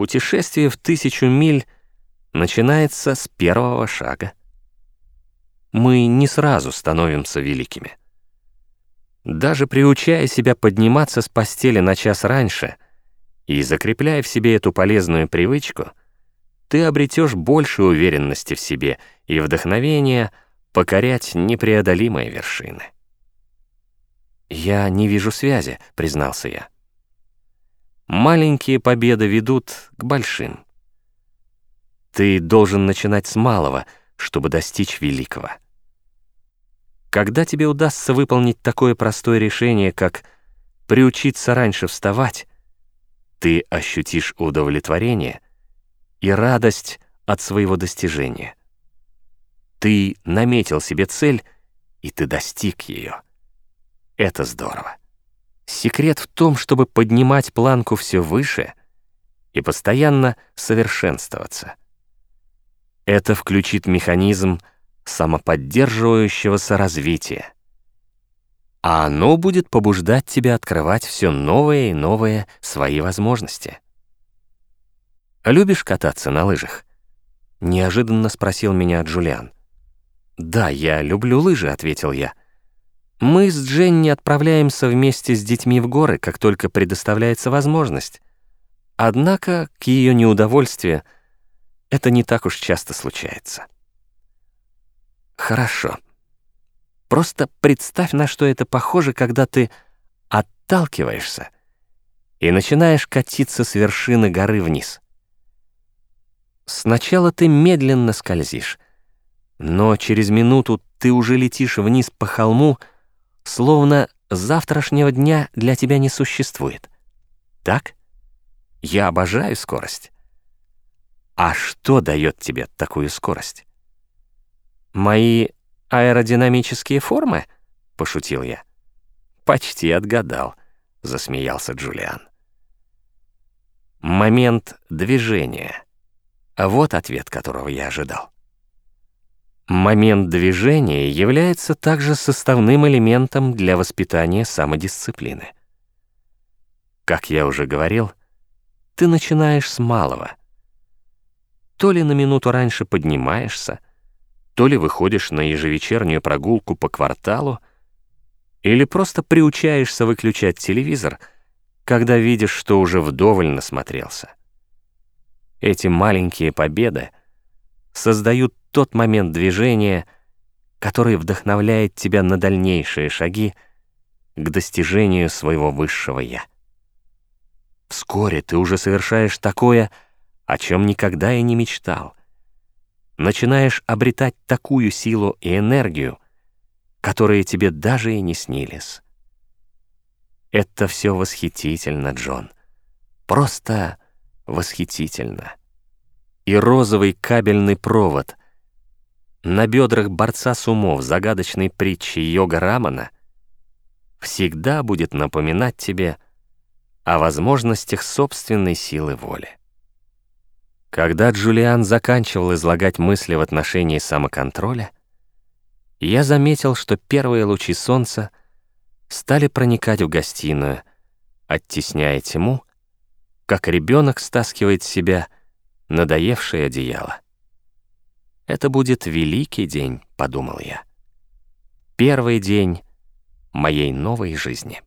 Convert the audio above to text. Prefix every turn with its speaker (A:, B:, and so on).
A: Путешествие в тысячу миль начинается с первого шага. Мы не сразу становимся великими. Даже приучая себя подниматься с постели на час раньше и закрепляя в себе эту полезную привычку, ты обретешь больше уверенности в себе и вдохновения покорять непреодолимые вершины. «Я не вижу связи», — признался я. «Маленькие победы ведут к большим. Ты должен начинать с малого, чтобы достичь великого». Когда тебе удастся выполнить такое простое решение, как приучиться раньше вставать, ты ощутишь удовлетворение и радость от своего достижения. Ты наметил себе цель, и ты достиг ее. Это здорово. Секрет в том, чтобы поднимать планку все выше и постоянно совершенствоваться. Это включит механизм самоподдерживающегося развития. А оно будет побуждать тебя открывать все новые и новые свои возможности. «Любишь кататься на лыжах?» — неожиданно спросил меня Джулиан. «Да, я люблю лыжи», — ответил я. «Мы с Дженни отправляемся вместе с детьми в горы, как только предоставляется возможность. Однако, к ее неудовольствию, это не так уж часто случается». Хорошо. Просто представь, на что это похоже, когда ты отталкиваешься и начинаешь катиться с вершины горы вниз. Сначала ты медленно скользишь, но через минуту ты уже летишь вниз по холму, словно завтрашнего дня для тебя не существует. Так? Я обожаю скорость. А что дает тебе такую скорость? «Мои аэродинамические формы?» — пошутил я. «Почти отгадал», — засмеялся Джулиан. Момент движения. Вот ответ, которого я ожидал. Момент движения является также составным элементом для воспитания самодисциплины. Как я уже говорил, ты начинаешь с малого. То ли на минуту раньше поднимаешься, то ли выходишь на ежевечернюю прогулку по кварталу, или просто приучаешься выключать телевизор, когда видишь, что уже вдоволь насмотрелся. Эти маленькие победы создают тот момент движения, который вдохновляет тебя на дальнейшие шаги к достижению своего высшего «я». Вскоре ты уже совершаешь такое, о чем никогда и не мечтал — начинаешь обретать такую силу и энергию, которые тебе даже и не снились. Это все восхитительно, Джон. Просто восхитительно. И розовый кабельный провод на бедрах борца с умов загадочной притчи Йога Рамана всегда будет напоминать тебе о возможностях собственной силы воли. Когда Джулиан заканчивал излагать мысли в отношении самоконтроля, я заметил, что первые лучи солнца стали проникать в гостиную, оттесняя тьму, как ребенок стаскивает с себя надоевшее одеяло. «Это будет великий день», — подумал я. «Первый день моей новой жизни».